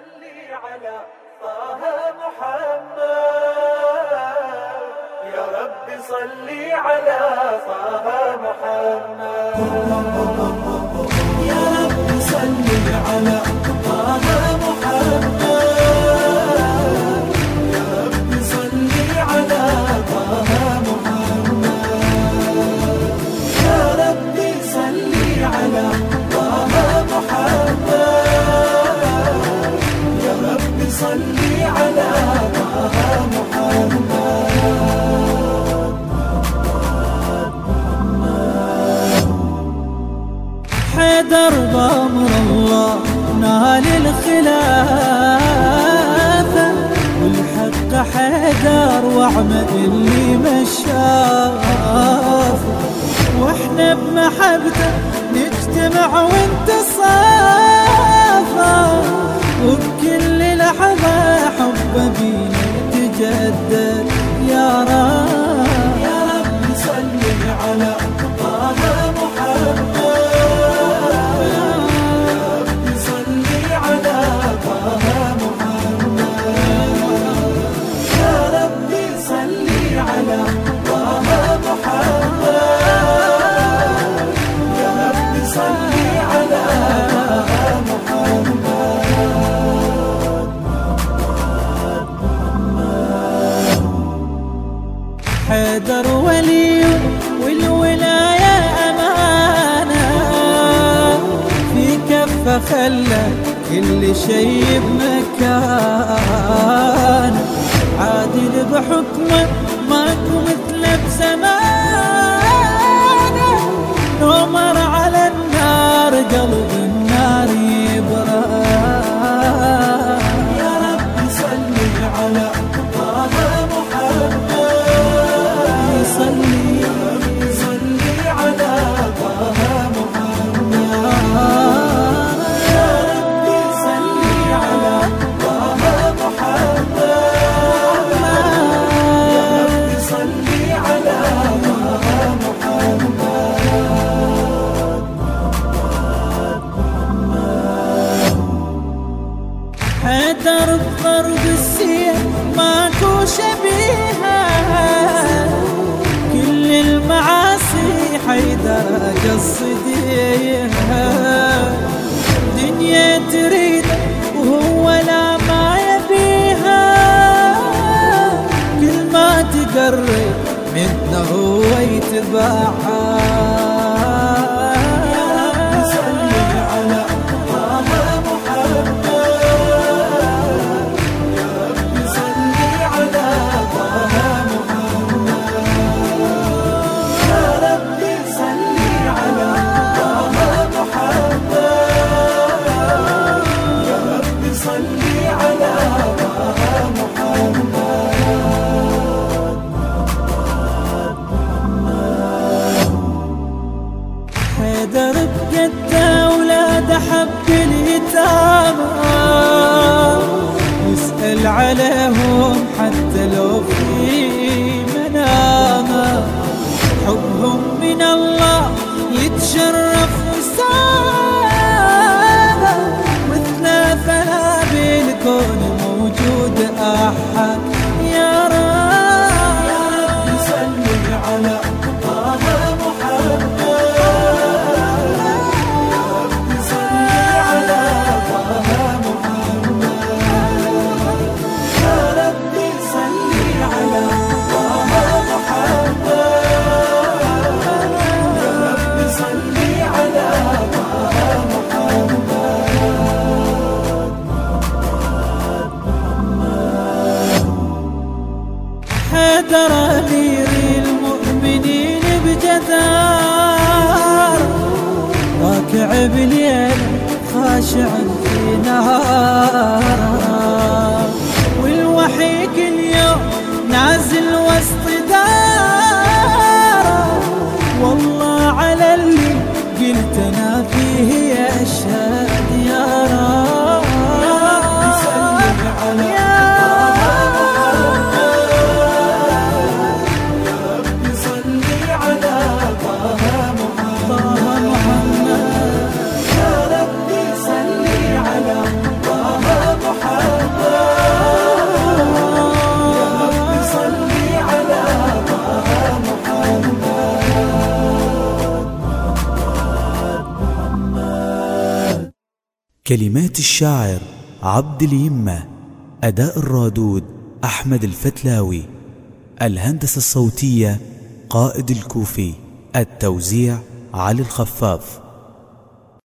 صل على طه محمد. يا رب صل على طه محمد. يا رب صل على رب صل على طه محمد. حيدر بأمر الله نال الخلافة والحق حيدر وعمد اللي مشاف. وإحنا بمحبته نجتمع وانتصافى لحظة حب بينا يتجدد يا رب يا رب صل على طه محمد. على حيدر ولي والولاية أمانة. في كفة خلى كل شيء بمكان عادل بحكمه ماكو مثله بزمانه قصديها دنيا تريد وهو لا ما يبيها. كل ما تقرب منه هو يتبعها. حيدر بقد أولاد حب اليتامى. يسأل عليهم حتى لو في حيدر أمير المؤمنين بجدار. راكع بليل خاشع في نهار. والوحي كل يوم نازل وسط كلمات الشاعر عبد اليمة أداء الرادود أحمد الفتلاوي الهندسة الصوتية قائد الكوفي التوزيع علي الخفاف.